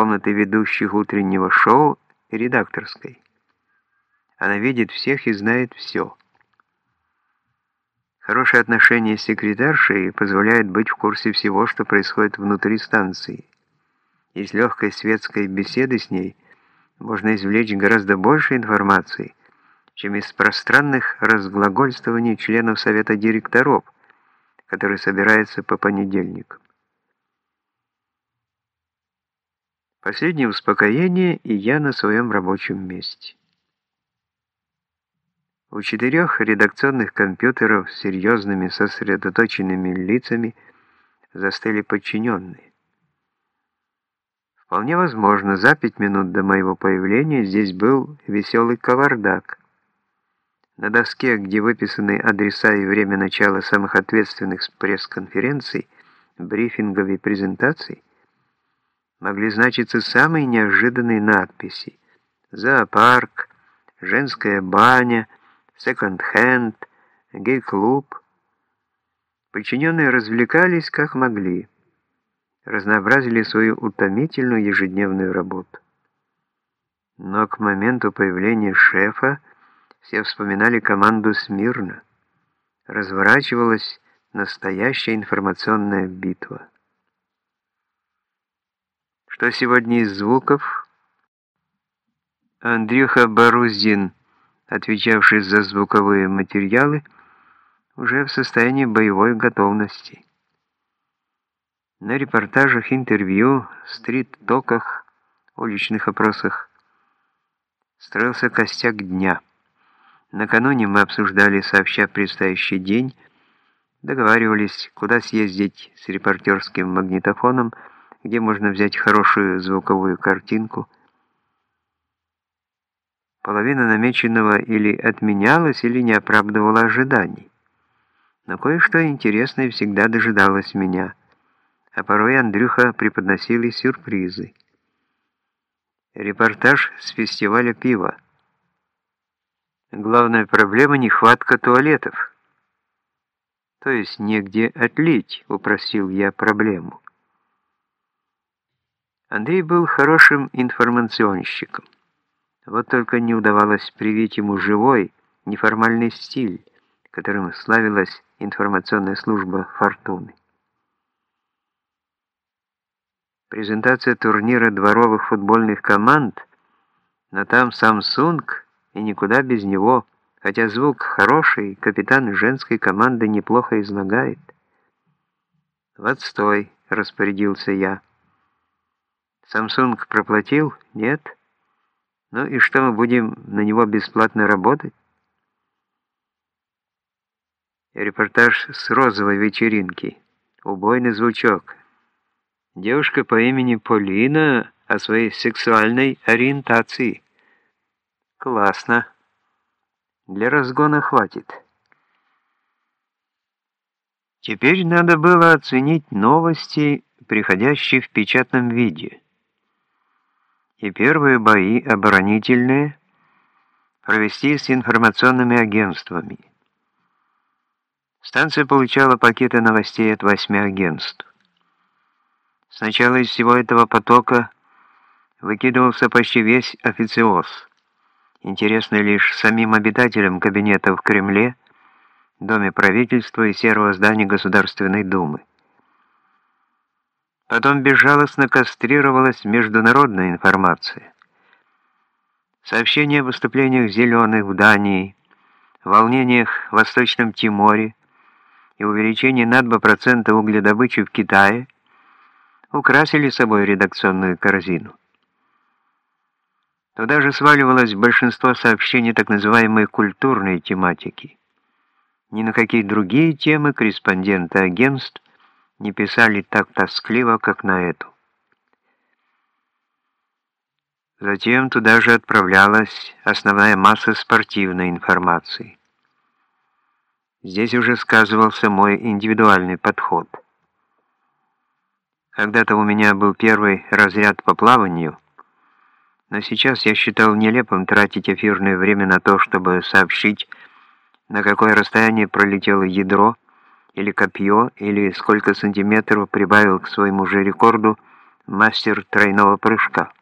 комнаты ведущих утреннего шоу и редакторской. Она видит всех и знает все. Хорошее отношение с секретаршей позволяет быть в курсе всего, что происходит внутри станции. Из легкой светской беседы с ней можно извлечь гораздо больше информации, чем из пространных разглагольствований членов Совета директоров, который собирается по понедельникам. Последнее успокоение, и я на своем рабочем месте. У четырех редакционных компьютеров с серьезными сосредоточенными лицами застыли подчиненные. Вполне возможно, за пять минут до моего появления здесь был веселый кавардак. На доске, где выписаны адреса и время начала самых ответственных пресс-конференций, брифингов и презентаций, могли значиться самые неожиданные надписи «Зоопарк», «Женская баня», секонд-хенд, гей-клуб. Подчиненные развлекались как могли, разнообразили свою утомительную ежедневную работу. Но к моменту появления шефа все вспоминали команду смирно. Разворачивалась настоящая информационная битва. Что сегодня из звуков? Андрюха Барузин отвечавший за звуковые материалы, уже в состоянии боевой готовности. На репортажах, интервью, стрит-токах, уличных опросах строился костяк дня. Накануне мы обсуждали сообща предстоящий день, договаривались, куда съездить с репортерским магнитофоном, где можно взять хорошую звуковую картинку – Половина намеченного или отменялась, или не оправдывала ожиданий. Но кое-что интересное всегда дожидалось меня, а порой Андрюха преподносил и сюрпризы. Репортаж с фестиваля пива. Главная проблема – нехватка туалетов. То есть негде отлить, упросил я проблему. Андрей был хорошим информационщиком. Вот только не удавалось привить ему живой, неформальный стиль, которым славилась информационная служба «Фортуны». Презентация турнира дворовых футбольных команд, но там Samsung и никуда без него, хотя звук хороший, капитан женской команды неплохо излагает. «В отстой», — распорядился я. «Samsung проплатил? Нет?» Ну и что, мы будем на него бесплатно работать? Репортаж с розовой вечеринки. Убойный звучок. Девушка по имени Полина о своей сексуальной ориентации. Классно. Для разгона хватит. Теперь надо было оценить новости, приходящие в печатном виде и первые бои оборонительные провести с информационными агентствами. Станция получала пакеты новостей от восьми агентств. Сначала из всего этого потока выкидывался почти весь официоз, интересный лишь самим обитателям кабинета в Кремле, Доме правительства и серого здания Государственной Думы. Потом безжалостно кастрировалась международная информация. Сообщения о выступлениях «зеленых» в Дании, волнениях в Восточном Тиморе и увеличении на 2% угледобычи в Китае украсили собой редакционную корзину. Туда же сваливалось большинство сообщений так называемой культурной тематики. Ни на какие другие темы корреспонденты агентств не писали так тоскливо, как на эту. Затем туда же отправлялась основная масса спортивной информации. Здесь уже сказывался мой индивидуальный подход. Когда-то у меня был первый разряд по плаванию, но сейчас я считал нелепым тратить эфирное время на то, чтобы сообщить, на какое расстояние пролетело ядро, или копье, или сколько сантиметров прибавил к своему же рекорду мастер тройного прыжка.